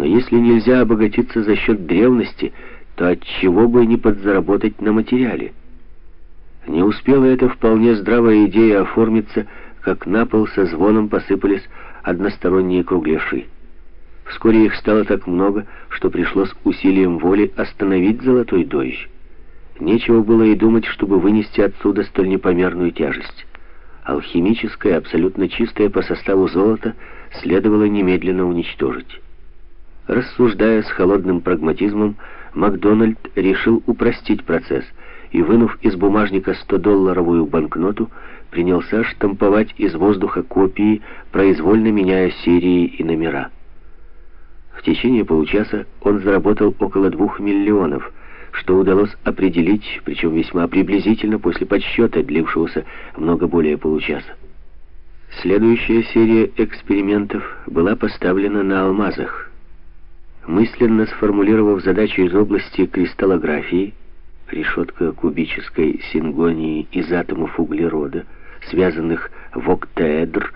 Но если нельзя обогатиться за счет древности, то от чего бы не подзаработать на материале? Не успела эта вполне здравая идея оформиться, как на пол со звоном посыпались односторонние кругляши. Вскоре их стало так много, что пришлось усилием воли остановить золотой дождь. Нечего было и думать, чтобы вынести отсюда столь непомерную тяжесть. Алхимическое, абсолютно чистое по составу золото следовало немедленно уничтожить. Рассуждая с холодным прагматизмом, Макдональд решил упростить процесс и, вынув из бумажника 100-долларовую банкноту, принялся штамповать из воздуха копии, произвольно меняя серии и номера. В течение получаса он заработал около двух миллионов, что удалось определить, причем весьма приблизительно после подсчета, длившегося много более получаса. Следующая серия экспериментов была поставлена на алмазах. Мысленно сформулировав задачу из области кристаллографии, решетка кубической сингонии из атомов углерода, связанных в октаэдр,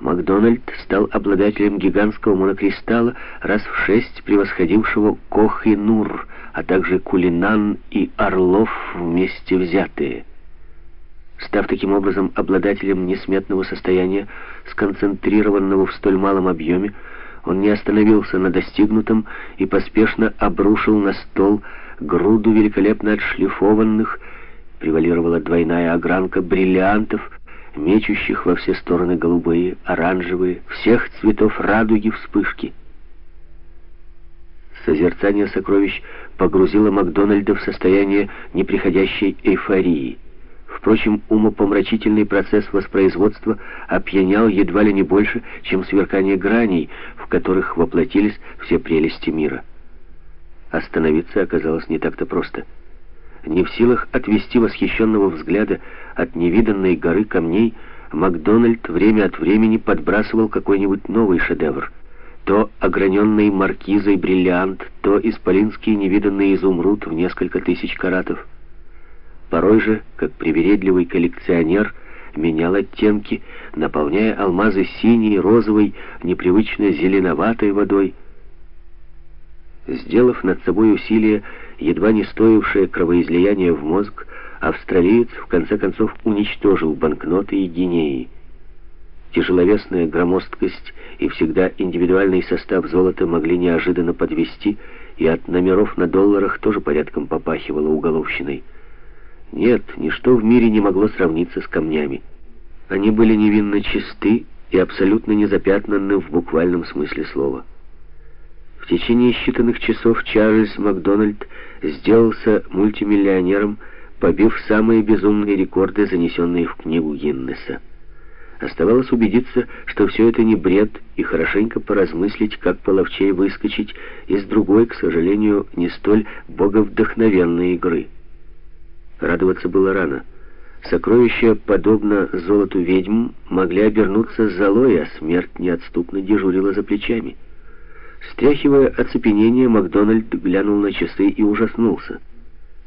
Макдональд стал обладателем гигантского монокристалла, раз в шесть превосходившего Кох и Нур, а также Кулинан и Орлов вместе взятые. Став таким образом обладателем несметного состояния, сконцентрированного в столь малом объеме, он не остановился на достигнутом и поспешно обрушил на стол груду великолепно отшлифованных, превалировала двойная огранка бриллиантов, мечущих во все стороны голубые, оранжевые, всех цветов радуги вспышки. Созерцание сокровищ погрузило Макдональда в состояние неприходящей эйфории. Впрочем, умопомрачительный процесс воспроизводства опьянял едва ли не больше, чем сверкание граней, в которых воплотились все прелести мира. Остановиться оказалось не так-то просто — не в силах отвести восхищенного взгляда от невиданной горы камней, Макдональд время от времени подбрасывал какой-нибудь новый шедевр. То ограненный маркизой бриллиант, то исполинский невиданный изумруд в несколько тысяч каратов. Порой же, как привередливый коллекционер, менял оттенки, наполняя алмазы синей, розовой, непривычно зеленоватой водой. Сделав над собой усилие, едва не стоившее кровоизлияния в мозг, австралиец в конце концов уничтожил банкноты и гинеи. Тяжеловесная громоздкость и всегда индивидуальный состав золота могли неожиданно подвести, и от номеров на долларах тоже порядком попахивало уголовщиной. Нет, ничто в мире не могло сравниться с камнями. Они были невинно чисты и абсолютно не запятнаны в буквальном смысле слова. В течение считанных часов Чарльз Макдональд сделался мультимиллионером, побив самые безумные рекорды, занесенные в книгу Гиннеса. Оставалось убедиться, что все это не бред, и хорошенько поразмыслить, как половчей выскочить из другой, к сожалению, не столь боговдохновенной игры. Радоваться было рано. Сокровища, подобно золоту ведьм, могли обернуться золой, а смерть неотступно дежурила за плечами. Стряхивая оцепенение, Макдональд глянул на часы и ужаснулся.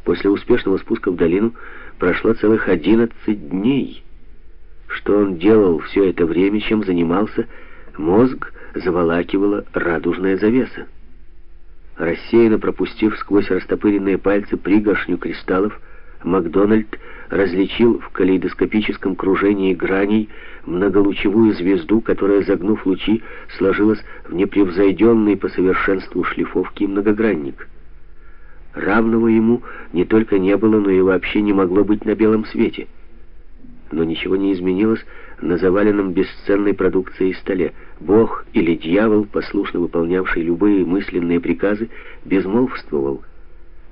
После успешного спуска в долину прошло целых одиннадцать дней. Что он делал все это время, чем занимался, мозг заволакивала радужная завеса. Рассеянно пропустив сквозь растопыренные пальцы пригоршню кристаллов, Макдональд различил в калейдоскопическом кружении граней многолучевую звезду, которая, загнув лучи, сложилась в непревзойденный по совершенству шлифовки многогранник. Равного ему не только не было, но и вообще не могло быть на белом свете. Но ничего не изменилось на заваленном бесценной продукцией столе. Бог или дьявол, послушно выполнявший любые мысленные приказы, безмолвствовал.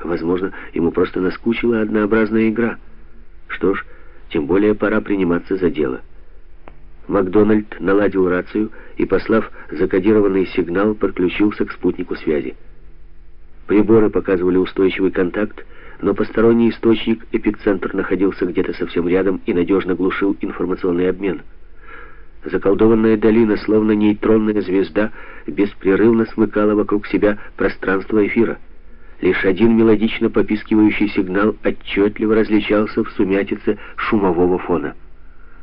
Возможно, ему просто наскучила однообразная игра — что ж, тем более пора приниматься за дело. Макдональд наладил рацию и, послав закодированный сигнал, подключился к спутнику связи. Приборы показывали устойчивый контакт, но посторонний источник, эпицентр, находился где-то совсем рядом и надежно глушил информационный обмен. Заколдованная долина, словно нейтронная звезда, беспрерывно смыкала вокруг себя пространство эфира. Лишь один мелодично попискивающий сигнал отчетливо различался в сумятице шумового фона.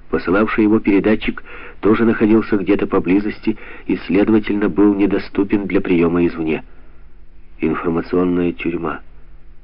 Посылавший его передатчик тоже находился где-то поблизости и, следовательно, был недоступен для приема извне. Информационная тюрьма —